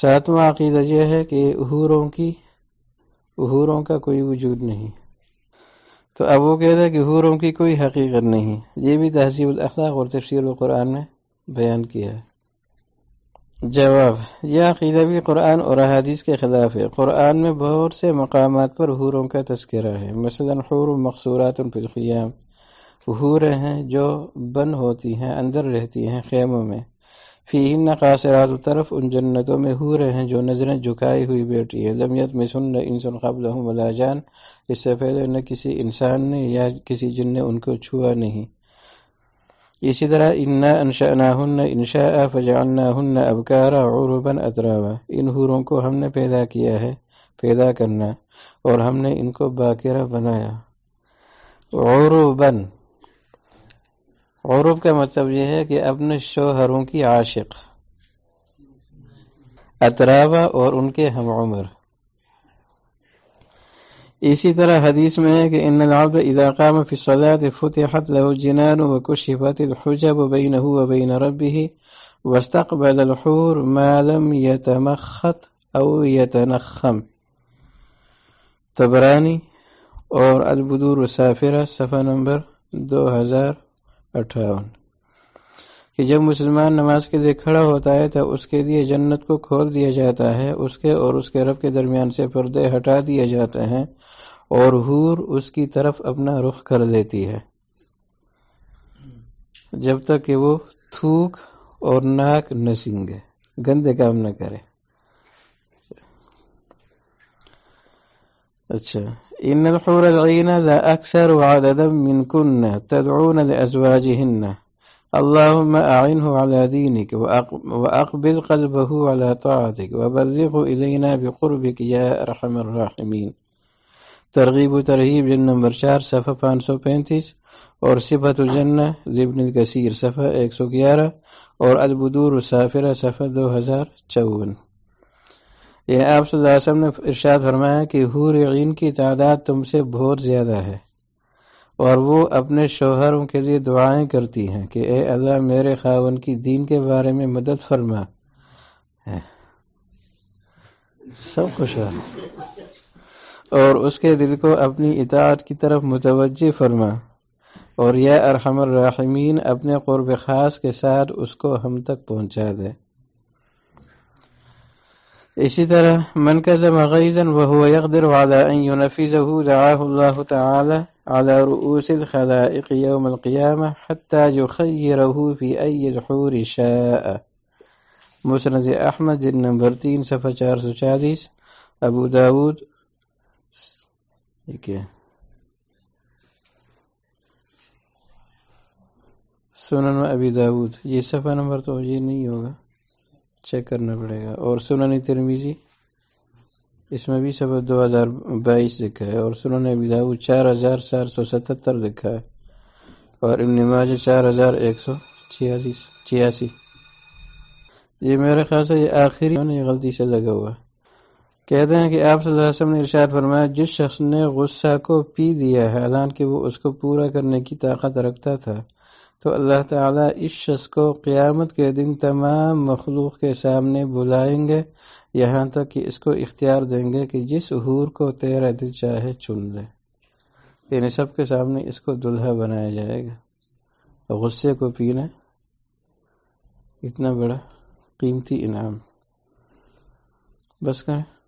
ساتواں عقیدہ یہ ہے کہ حوروں کی حوروں کا کوئی وجود نہیں۔ تو اب وہ کہتا ہے کہ حوروں کی کوئی حقیقت نہیں۔ یہ بھی تہذیب الاخلاق اور تفسیر القرآن میں بیان کیا ہے۔ جواب یہ عقیدہ بھی قرآن اور احادیث کے خلاف ہے۔ قرآن میں بہت سے مقامات پر حوروں کا تذکرہ ہے۔ مثلا حور مقصورات فی الخیام۔ حوریں ہیں جو بند ہوتی ہیں، اندر رہتی ہیں خیموں میں۔ فی ہن قاصرات طرف، ان جنتوں میں حوریں ہیں جو نظریں جھکائی ہوئی بیٹھی ہیں۔ لمیت میں سن انسان قبل ولا جان۔ اس سے پہلے نہ کسی انسان نے یا کسی جن نے ان کو چھوا نہیں۔ اسی طرح، انا انشأناہن انشاء فجعلناہن ابکارا عربا اترابا ان حوروں کو ہم نے پیدا کیا ہے، پیدا کرنا، اور ہم نے ان کو باقرہ بنایا۔ عربا عرب کا مطلب یہ ہے کہ اپنے شوہروں کی عاشق اترابا اور ان کے ہم عمر۔ اسی طرح حدیث میں ہے کہ ان العبد اذا قام في الصلاه فتحت له الجنان وكشفت الحجب بينه وبين ربه واستقبل الحور ما لم يتمخط او يتنخم۔ تبرانی اور البدور السافرہ صفحہ نمبر دو ہزار اٹھاون۔ کہ جب مسلمان نماز کے لیے کھڑا ہوتا ہے تو اس کے لیے جنت کو کھول دیا جاتا ہے، اس کے اور اس کے رب کے درمیان سے پردے ہٹا دیے جاتے ہیں اور حور اس کی طرف اپنا رخ کر لیتی ہے۔ جب تک کہ وہ تھوک اور ناک نہ سنگے، گندے کام نہ کرے۔ اچھا۔ ان الحور العین لا اکثر عددا من کن تدعون لازواجهن اللهم اعنه على دينك واقبل قلبه على طاعتك وبلغه الينا بقربك يا ارحم الراحمين. ترغیب و ترغیب جن نمبر چار، صفحہ پانچ سو پینتیس، اور صفت الجنہ زبن الکثیر صفحہ ایک سو گیارہ، اور البدور السافرہ، صفحہ دو ہزار چون. یعنی آپ صلی اللہ علیہ وسلم نے ارشاد فرمایا کہ حور عین کی تعداد تم سے بہت زیادہ ہے اور وہ اپنے شوہروں کے لیے دعائیں کرتی ہیں کہ اے اللہ میرے خاون کی دین کے بارے میں مدد فرما سب خوش اور اس کے دل کو اپنی اطاعت کی طرف متوجہ فرما اور یا ارحم الرحمین اپنے قرب خاص کے ساتھ اس کو ہم تک پہنچا دے۔ اسی طرح من كذب غيظا وهو يقدر على ان ينفذه، دعاه الله تعالى على رؤوس الخلائق يوم القيامه حتى يخيره في اي الحور شاء. مسند احمد جن نمبر 3 صفحہ 440 ابو داود ٹھیک ہے سنن ابی داود، یہ صفحہ نمبر تو یہ نہیں ہوگا. چیک کرنا پڑے گا۔ اور سنن ترمیزی اس میں بھی صفحہ دو ہزار بائیس لکھا ہے، اور سنن ابی داود چار ہزار چار سو ستہتر لکھا ہے، اور ابن ماجہ چار ہزار ایک سو چھیاسی یہ میرے خیال سے یہ آخری یہ غلطی سے لگا ہوا۔ کہتے ہیں کہ آپ صلی اللہ علیہ وسلم نے ارشاد فرمایا، جس شخص نے غصہ کو پی دیا ہے حالانکہ وہ اس کو پورا کرنے کی طاقت رکھتا تھا تو اللہ تعالیٰ اس شخص کو قیامت کے دن تمام مخلوق کے سامنے بلائیں گے، یہاں تک کہ اس کو اختیار دیں گے کہ جس حور کو تیرا دل چاہے چن لے۔ یعنی سب کے سامنے اس کو دلہا بنایا جائے گا۔ غصے کو پینا اتنا بڑا قیمتی انعام۔ بس کریں۔